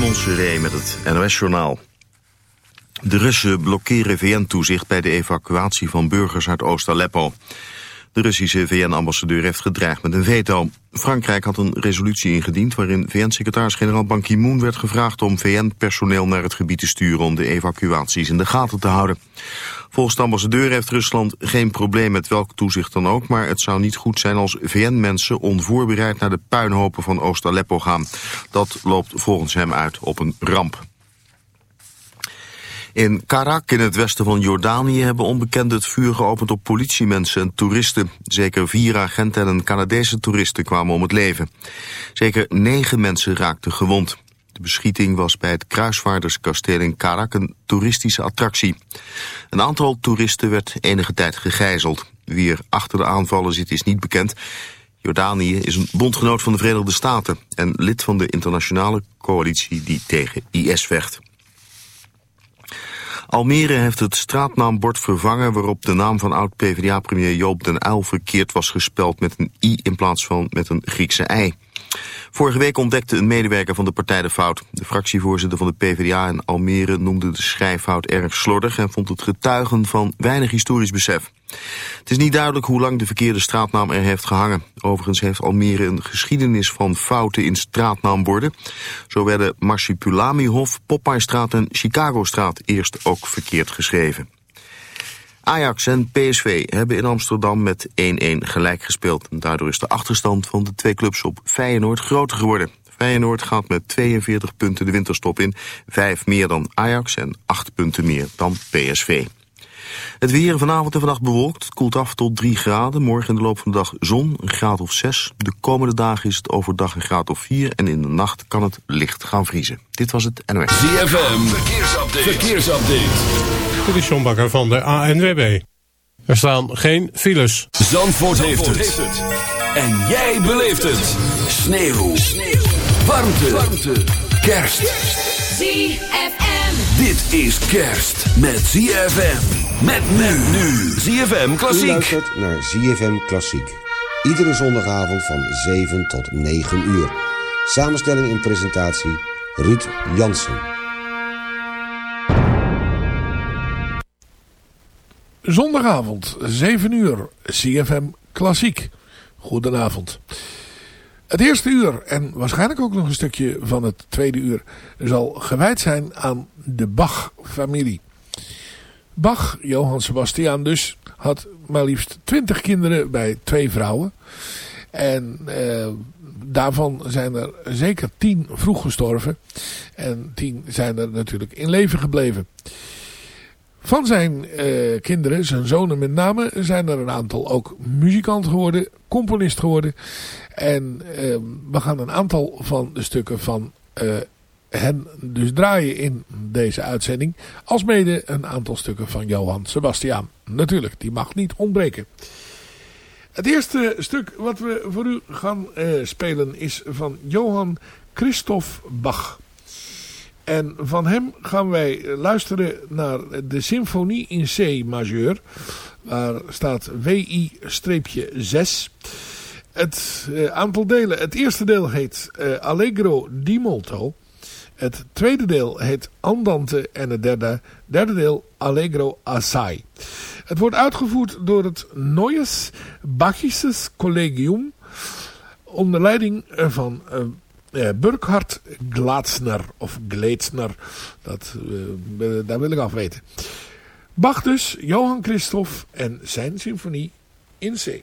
Raymond Seré met het NOS-journaal. De Russen blokkeren VN-toezicht bij de evacuatie van burgers uit Oost-Aleppo. De Russische VN-ambassadeur heeft gedreigd met een veto. Frankrijk had een resolutie ingediend waarin VN-secretaris-generaal Ban Ki-moon werd gevraagd om VN-personeel naar het gebied te sturen om de evacuaties in de gaten te houden. Volgens de ambassadeur heeft Rusland geen probleem met welk toezicht dan ook, maar het zou niet goed zijn als VN-mensen onvoorbereid naar de puinhopen van Oost-Aleppo gaan. Dat loopt volgens hem uit op een ramp. In Karak, in het westen van Jordanië, hebben onbekenden het vuur geopend op politiemensen en toeristen. Zeker vier agenten en een Canadese toeristen kwamen om het leven. Zeker negen mensen raakten gewond. De beschieting was bij het kruisvaarderskasteel in Karak een toeristische attractie. Een aantal toeristen werd enige tijd gegijzeld. Wie er achter de aanvallen zit is niet bekend. Jordanië is een bondgenoot van de Verenigde Staten... en lid van de internationale coalitie die tegen IS vecht. Almere heeft het straatnaambord vervangen waarop de naam van oud-PVDA-premier Joop den Uyl verkeerd was gespeld met een i in plaats van met een Griekse ei. Vorige week ontdekte een medewerker van de partij de fout. De fractievoorzitter van de PvdA in Almere noemde de schrijffout erg slordig... en vond het getuigen van weinig historisch besef. Het is niet duidelijk hoe lang de verkeerde straatnaam er heeft gehangen. Overigens heeft Almere een geschiedenis van fouten in straatnaamborden. Zo werden Marsupulamihof, Poppaistraat en Chicagostraat eerst ook verkeerd geschreven. Ajax en PSV hebben in Amsterdam met 1-1 gelijk gespeeld. Daardoor is de achterstand van de twee clubs op Feyenoord groter geworden. Feyenoord gaat met 42 punten de winterstop in. Vijf meer dan Ajax en acht punten meer dan PSV. Het weer vanavond en vannacht bewolkt. Het koelt af tot 3 graden. Morgen in de loop van de dag zon, een graad of 6. De komende dagen is het overdag een graad of 4. En in de nacht kan het licht gaan vriezen. Dit was het NOS. ZFM, verkeersupdate. verkeersupdate. Dit is John Bakker van de ANWB. Er staan geen files. Zandvoort, heeft, het. En jij beleeft het. Sneeuw. Sneeuw. Warmte. Warmte. Kerst. ZFM. Dit is kerst met ZFM. Met men nu. ZFM Klassiek. U luistert naar ZFM Klassiek. Iedere zondagavond van 7 tot 9 uur. Samenstelling en presentatie Ruud Jansen. Zondagavond, 7 uur, CFM Klassiek. Goedenavond. Het eerste uur en waarschijnlijk ook nog een stukje van het tweede uur zal gewijd zijn aan de Bach-familie. Bach, Johann Sebastian dus, had maar liefst twintig kinderen bij twee vrouwen. En eh, daarvan zijn er zeker tien vroeg gestorven. En tien zijn er natuurlijk in leven gebleven. Van zijn eh, kinderen, zijn zonen met name, zijn er een aantal ook muzikant geworden, componist geworden. En eh, we gaan een aantal van de stukken van eh, hen dus draaien in deze uitzending. Als mede een aantal stukken van Johann Sebastian. Natuurlijk, die mag niet ontbreken. Het eerste stuk wat we voor u gaan spelen is van Johann Christoph Bach. En van hem gaan wij luisteren naar de symfonie in C majeur. Waar staat WI-6. Het uh, aantal delen. Het eerste deel heet Allegro di molto. Het tweede deel heet Andante. En het derde, derde deel Allegro assai. Het wordt uitgevoerd door het Neues Bachisches Collegium. Onder leiding van... Uh, uh, Burkhard Glaatsner of Gleetsner. Dat, uh, daar wil ik af weten. Bach dus, Johan Christoph en zijn symfonie in C.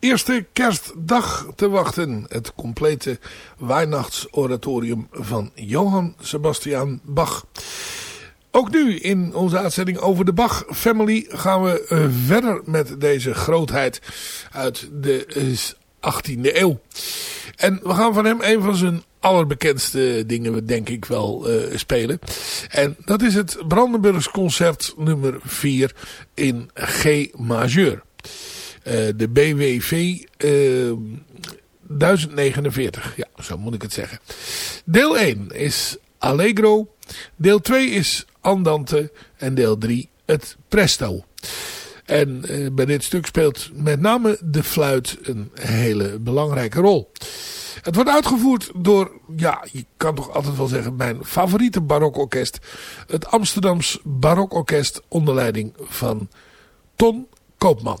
eerste kerstdag te wachten. Het complete Weihnachtsoratorium van Johann Sebastian Bach. Ook nu in onze uitzending over de Bach Family gaan we uh, verder met deze grootheid uit de 18e eh, eeuw. En we gaan van hem een van zijn allerbekendste dingen, denk ik wel, uh, spelen. En dat is het Brandenburgs concert nummer 4 in G majeur. Uh, de BWV 1049, ja, zo moet ik het zeggen. Deel 1 is Allegro. Deel 2 is Andante. En deel 3 het Presto. En uh, bij dit stuk speelt met name de fluit een hele belangrijke rol. Het wordt uitgevoerd door, ja, je kan toch altijd wel zeggen, mijn favoriete barokorkest. Het Amsterdams Barokorkest onder leiding van Ton Koopman.